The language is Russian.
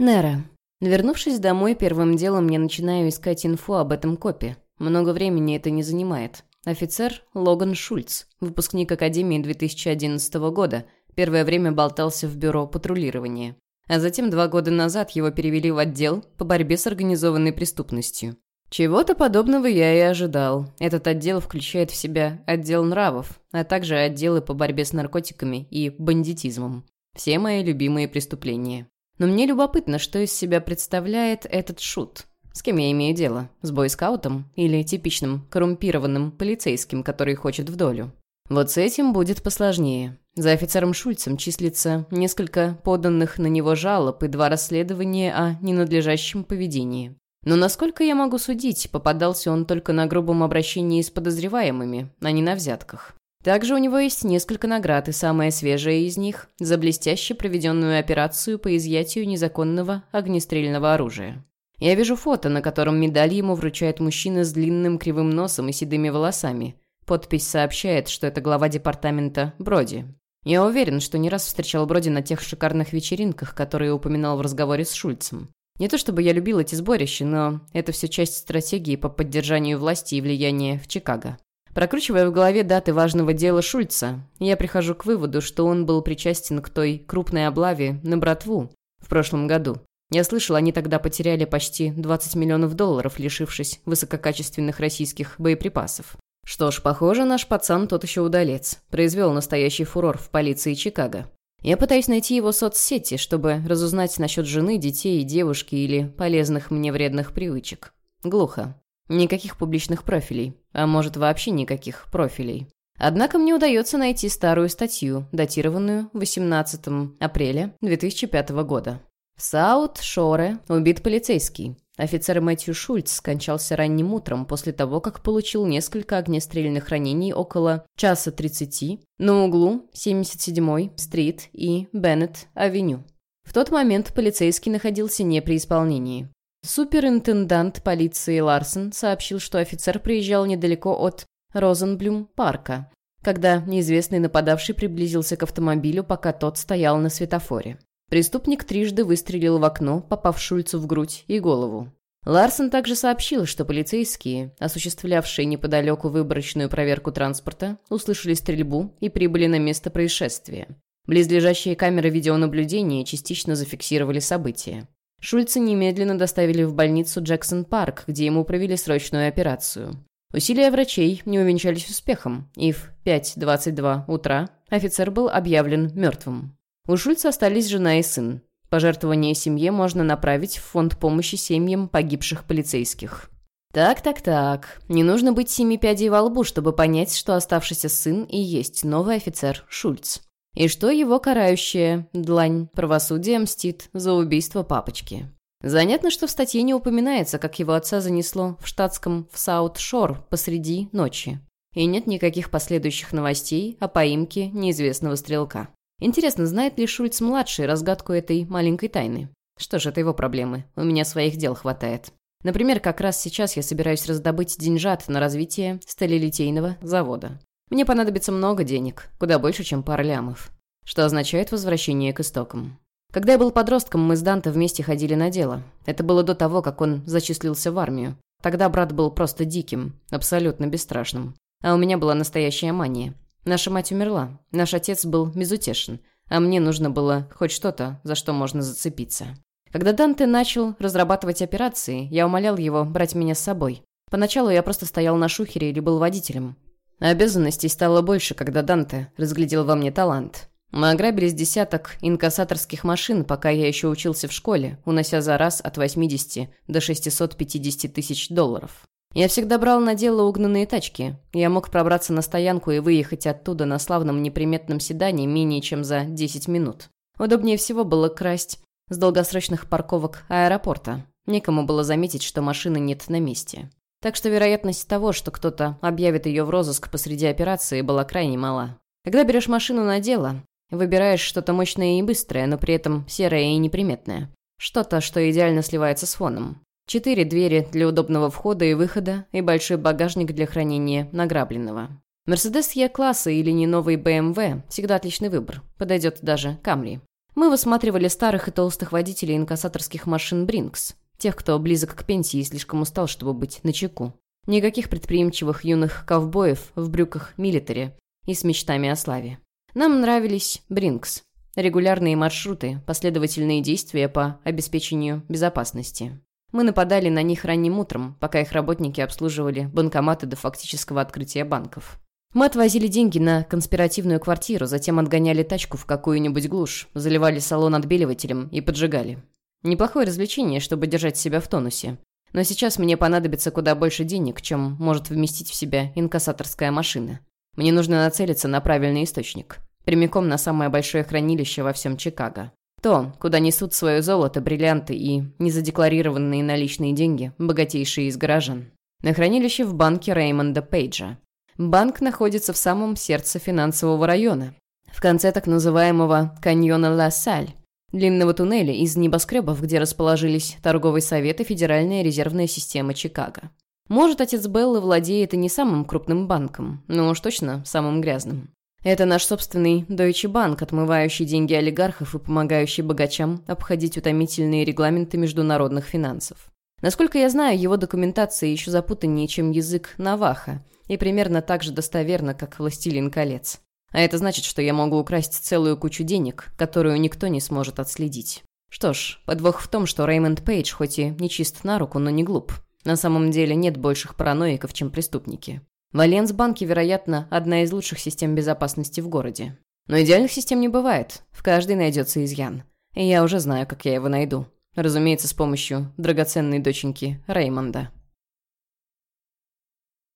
Нера. Вернувшись домой, первым делом я начинаю искать инфу об этом копе. Много времени это не занимает. Офицер Логан Шульц, выпускник Академии 2011 года, первое время болтался в бюро патрулирования. А затем два года назад его перевели в отдел по борьбе с организованной преступностью. Чего-то подобного я и ожидал. Этот отдел включает в себя отдел нравов, а также отделы по борьбе с наркотиками и бандитизмом. Все мои любимые преступления. Но мне любопытно, что из себя представляет этот шут. С кем я имею дело? С бойскаутом? Или типичным коррумпированным полицейским, который хочет в долю? Вот с этим будет посложнее. За офицером Шульцем числится несколько поданных на него жалоб и два расследования о ненадлежащем поведении. Но насколько я могу судить, попадался он только на грубом обращении с подозреваемыми, а не на взятках. Также у него есть несколько наград, и самая свежая из них – за блестяще проведенную операцию по изъятию незаконного огнестрельного оружия. Я вижу фото, на котором медаль ему вручает мужчина с длинным кривым носом и седыми волосами. Подпись сообщает, что это глава департамента Броди. Я уверен, что не раз встречал Броди на тех шикарных вечеринках, которые упоминал в разговоре с Шульцем. Не то чтобы я любил эти сборища, но это все часть стратегии по поддержанию власти и влияния в Чикаго. Прокручивая в голове даты важного дела Шульца, я прихожу к выводу, что он был причастен к той крупной облаве на братву в прошлом году. Я слышал, они тогда потеряли почти 20 миллионов долларов, лишившись высококачественных российских боеприпасов. Что ж, похоже, наш пацан тот еще удалец. Произвел настоящий фурор в полиции Чикаго. Я пытаюсь найти его соцсети, чтобы разузнать насчет жены, детей, девушки или полезных мне вредных привычек. Глухо. Никаких публичных профилей. А может, вообще никаких профилей. Однако мне удается найти старую статью, датированную 18 апреля 2005 года. В Саут-Шоре убит полицейский. Офицер Мэтью Шульц скончался ранним утром после того, как получил несколько огнестрельных ранений около часа 30 на углу 77-й стрит и Беннет-авеню. В тот момент полицейский находился не при исполнении. Суперинтендант полиции Ларсон сообщил, что офицер приезжал недалеко от Розенблюм-парка, когда неизвестный нападавший приблизился к автомобилю, пока тот стоял на светофоре. Преступник трижды выстрелил в окно, попав Шульцу в грудь и голову. Ларсон также сообщил, что полицейские, осуществлявшие неподалеку выборочную проверку транспорта, услышали стрельбу и прибыли на место происшествия. Близлежащие камеры видеонаблюдения частично зафиксировали события. Шульца немедленно доставили в больницу Джексон-Парк, где ему провели срочную операцию. Усилия врачей не увенчались успехом, и в 5.22 утра офицер был объявлен мертвым. У Шульца остались жена и сын. Пожертвование семье можно направить в фонд помощи семьям погибших полицейских. Так-так-так, не нужно быть семи пядей во лбу, чтобы понять, что оставшийся сын и есть новый офицер Шульц. И что его карающая длань правосудия мстит за убийство папочки. Занятно, что в статье не упоминается, как его отца занесло в штатском в Саут-Шор посреди ночи. И нет никаких последующих новостей о поимке неизвестного стрелка. Интересно, знает ли Шульц-младший разгадку этой маленькой тайны? Что ж, это его проблемы. У меня своих дел хватает. Например, как раз сейчас я собираюсь раздобыть деньжат на развитие сталелитейного завода. Мне понадобится много денег, куда больше, чем пара лямов. Что означает возвращение к истокам. Когда я был подростком, мы с Данте вместе ходили на дело. Это было до того, как он зачислился в армию. Тогда брат был просто диким, абсолютно бесстрашным. А у меня была настоящая мания. Наша мать умерла, наш отец был безутешен, а мне нужно было хоть что-то, за что можно зацепиться. Когда Данте начал разрабатывать операции, я умолял его брать меня с собой. Поначалу я просто стоял на шухере или был водителем. Обязанностей стало больше, когда Данте разглядел во мне талант. Мы ограбили с десяток инкассаторских машин, пока я еще учился в школе, унося за раз от 80 до 650 тысяч долларов. Я всегда брал на дело угнанные тачки. Я мог пробраться на стоянку и выехать оттуда на славном неприметном седане менее чем за 10 минут. Удобнее всего было красть с долгосрочных парковок аэропорта. Некому было заметить, что машины нет на месте. Так что вероятность того, что кто-то объявит ее в розыск посреди операции, была крайне мала. Когда берешь машину на дело, выбираешь что-то мощное и быстрое, но при этом серое и неприметное. Что-то, что идеально сливается с фоном. Четыре двери для удобного входа и выхода и большой багажник для хранения награбленного. Мерседес Е-класса или не новый BMW – всегда отличный выбор. Подойдет даже Камри. Мы высматривали старых и толстых водителей инкассаторских машин «Бринкс», тех, кто близок к пенсии и слишком устал, чтобы быть начеку. Никаких предприимчивых юных ковбоев в брюках милитари и с мечтами о славе. Нам нравились «Бринкс», регулярные маршруты, последовательные действия по обеспечению безопасности. Мы нападали на них ранним утром, пока их работники обслуживали банкоматы до фактического открытия банков. Мы отвозили деньги на конспиративную квартиру, затем отгоняли тачку в какую-нибудь глушь, заливали салон отбеливателем и поджигали. Неплохое развлечение, чтобы держать себя в тонусе. Но сейчас мне понадобится куда больше денег, чем может вместить в себя инкассаторская машина. Мне нужно нацелиться на правильный источник. Прямиком на самое большое хранилище во всем Чикаго. То, куда несут свое золото, бриллианты и незадекларированные наличные деньги, богатейшие из горожан. На хранилище в банке Реймонда Пейджа. Банк находится в самом сердце финансового района, в конце так называемого каньона Ла-Саль, длинного туннеля из небоскребов, где расположились торговый совет и Федеральная резервная система Чикаго. Может, отец Беллы владеет и не самым крупным банком, но уж точно самым грязным. Это наш собственный Deutsche Bank, отмывающий деньги олигархов и помогающий богачам обходить утомительные регламенты международных финансов. Насколько я знаю, его документация еще запутаннее, чем язык Наваха, и примерно так же достоверно, как «Властелин колец». А это значит, что я могу украсть целую кучу денег, которую никто не сможет отследить. Что ж, подвох в том, что Реймонд Пейдж хоть и не чист на руку, но не глуп. На самом деле нет больших параноиков, чем преступники. В Альянс-банке, вероятно, одна из лучших систем безопасности в городе. Но идеальных систем не бывает. В каждой найдется изъян. И я уже знаю, как я его найду. Разумеется, с помощью драгоценной доченьки Реймонда.